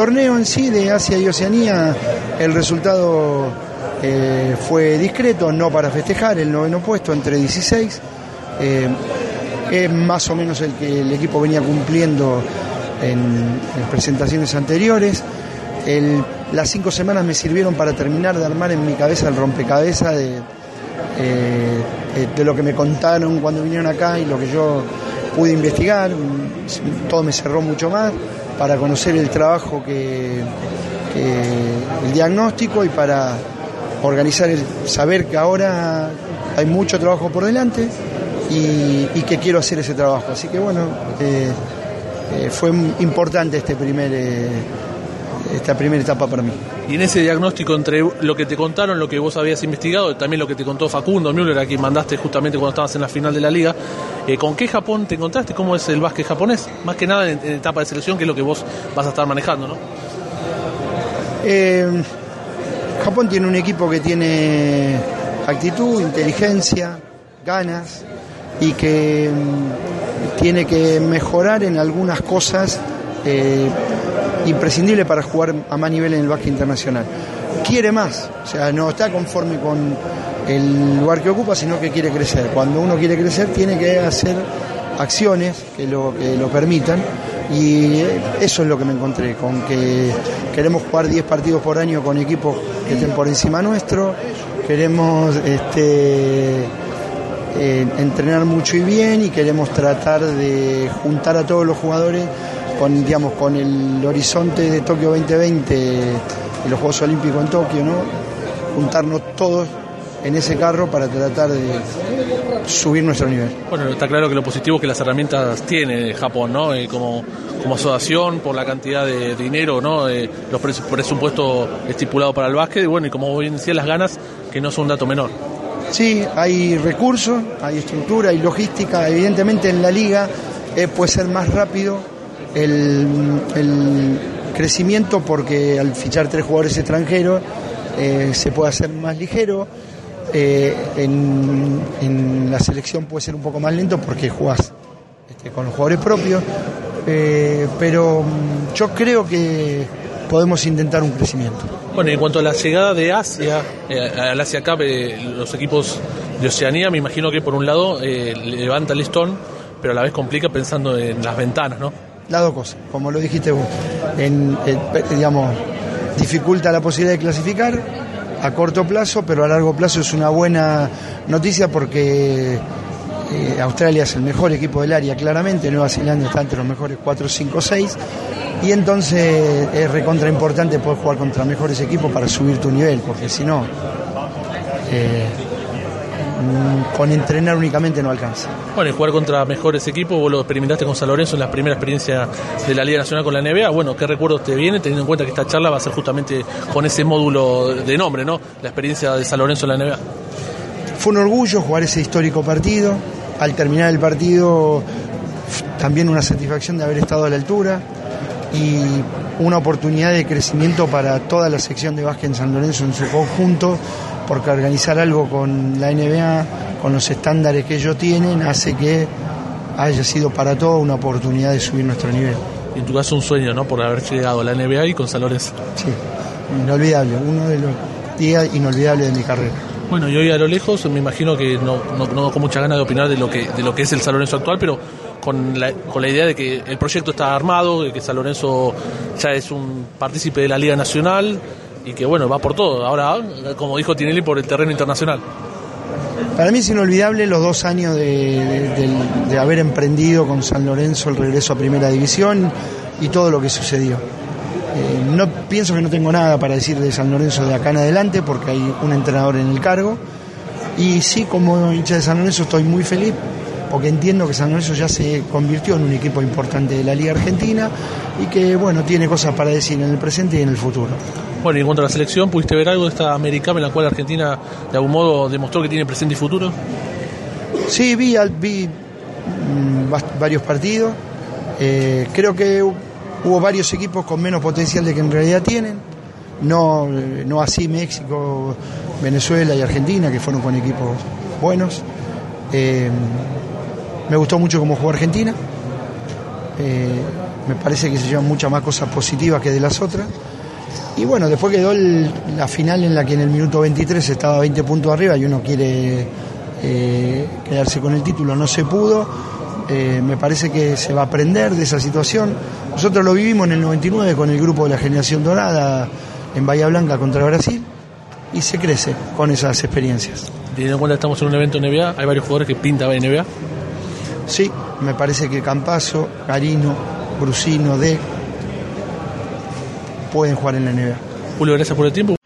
torneo en sí de Asia y Oceanía, el resultado eh, fue discreto, no para festejar, el noveno puesto entre 16. Eh, es más o menos el que el equipo venía cumpliendo en, presentaciones anteriores. las cinco semanas me sirvieron para terminar de armar en mi cabeza el rompecabezas de, eh, de lo que me contaron cuando vinieron acá y lo que yo pude investigar. Todo me cerró mucho más para conocer el trabajo que, el diagnóstico y para organizar el saber que ahora hay mucho trabajo por delante y, que quiero hacer ese trabajo. Así que bueno, eh, eh, fue importante este primer, eh, esta primera etapa para mí. Y en ese diagnóstico entre lo que te contaron, lo que vos habías investigado, también lo que te contó Facundo Müller, a quien mandaste justamente cuando estabas en la final de la liga, ¿con qué Japón te encontraste? ¿Cómo es el básquet japonés? Más que nada en, etapa de selección, que es lo que vos vas a estar manejando, ¿no? Japón tiene un equipo que tiene actitud, inteligencia, ganas, y que mm, tiene que mejorar en algunas cosas eh, imprescindibles para jugar a más nivel en el básquet internacional. Quiere más, o sea, no está conforme con el lugar que ocupa, sino que quiere crecer. Cuando uno quiere crecer tiene que hacer acciones que lo, que lo permitan y eso es lo que me encontré, con que queremos jugar 10 partidos por año con equipos que estén por encima nuestro, queremos este, eh, entrenar mucho y bien y queremos tratar de juntar a todos los jugadores con, digamos, con el horizonte de Tokio 2020 y los Juegos Olímpicos en Tokio, ¿no? juntarnos todos en ese carro para tratar de subir nuestro nivel. Bueno, está claro que lo positivo es que las herramientas tiene Japón, ¿no? Eh, como, como asociación, por la cantidad de dinero, ¿no? Eh, los presupuestos estipulados para el básquet, y bueno, y como bien decía, las ganas, que no son un dato menor. Sí, hay recursos, hay estructura, hay logística. Evidentemente en la liga eh, puede ser más rápido el, crecimiento porque al fichar tres jugadores extranjeros eh, se puede hacer más ligero. Eh, en, la selección puede ser un poco más lento porque jugás este, con los jugadores propios. pero mm, yo creo que podemos intentar un crecimiento. Bueno, en cuanto a la llegada de Asia, eh, al Asia Cup, eh, los equipos de Oceanía, me imagino que por un lado eh, levanta el listón, pero a la vez complica pensando en las ventanas, ¿no? Las dos cosas, como lo dijiste vos, en, digamos, dificulta la posibilidad de clasificar a corto plazo, pero a largo plazo es una buena noticia porque Australia es el mejor equipo del área, claramente, Nueva Zelanda está entre los mejores 4, 5, 6 y entonces es recontra importante poder jugar contra mejores equipos para subir tu nivel, porque si no, eh, con entrenar únicamente no alcanza. Bueno, y jugar contra mejores equipos, vos lo experimentaste con San Lorenzo en la primera experiencia de la Liga Nacional con la NBA. Bueno, ¿qué recuerdos te viene teniendo en cuenta que esta charla va a ser justamente con ese módulo de nombre, ¿no? La experiencia de San Lorenzo en la NBA. Fue un orgullo jugar ese histórico partido. Al terminar el partido, también una satisfacción de haber estado a la altura y una oportunidad de crecimiento para toda la sección de básquet en San Lorenzo en su conjunto, porque organizar algo con la NBA, con los estándares que ellos tienen, hace que haya sido para todos una oportunidad de subir nuestro nivel. Y en tu caso un sueño, ¿no? Por haber llegado a la NBA y con San Lorenzo. Sí, inolvidable, uno de los días inolvidables de mi carrera. Bueno, yo hoy a lo lejos me imagino que no, no, con mucha ganas de opinar de lo que, de lo que es el San Lorenzo actual, pero con la, con la idea de que el proyecto está armado, de que San Lorenzo ya es un partícipe de la Liga Nacional y que bueno, va por todo. Ahora, como dijo Tinelli, por el terreno internacional. Para mí es inolvidable los dos años de, haber emprendido con San Lorenzo el regreso a Primera División y todo lo que sucedió. Eh, no pienso que no tengo nada para decir de San Lorenzo de acá en adelante porque hay un entrenador en el cargo. Y sí, como hincha de San Lorenzo estoy muy feliz porque entiendo que San Lorenzo ya se convirtió en un equipo importante de la Liga Argentina y que, bueno, tiene cosas para decir en el presente y en el futuro. Bueno, y en cuanto a la selección, ¿pudiste ver algo de esta americana en la cual Argentina de algún modo demostró que tiene presente y futuro? Sí, vi, vi mm, varios partidos. Eh, creo que hubo varios equipos con menos potencial de que en realidad tienen. No, no así México, Venezuela y Argentina, que fueron con equipos buenos. Eh, me gustó mucho cómo jugó Argentina. Eh, me parece que se llevan muchas más cosas positivas que de las otras. Y bueno, después quedó la final en la que en el minuto 23 estaba 20 puntos arriba y uno quiere eh, quedarse con el título, no se pudo. Eh, me parece que se va a aprender de esa situación. Nosotros lo vivimos en el 99 con el grupo de la Generación Dorada en Bahía Blanca contra Brasil y se crece con esas experiencias. Teniendo en cuenta que estamos en un evento NBA, hay varios jugadores que pintan NBA. Sí, me parece que Campazo, Carino, Brusino, De pueden jugar en la NBA. Julio, gracias por el tiempo.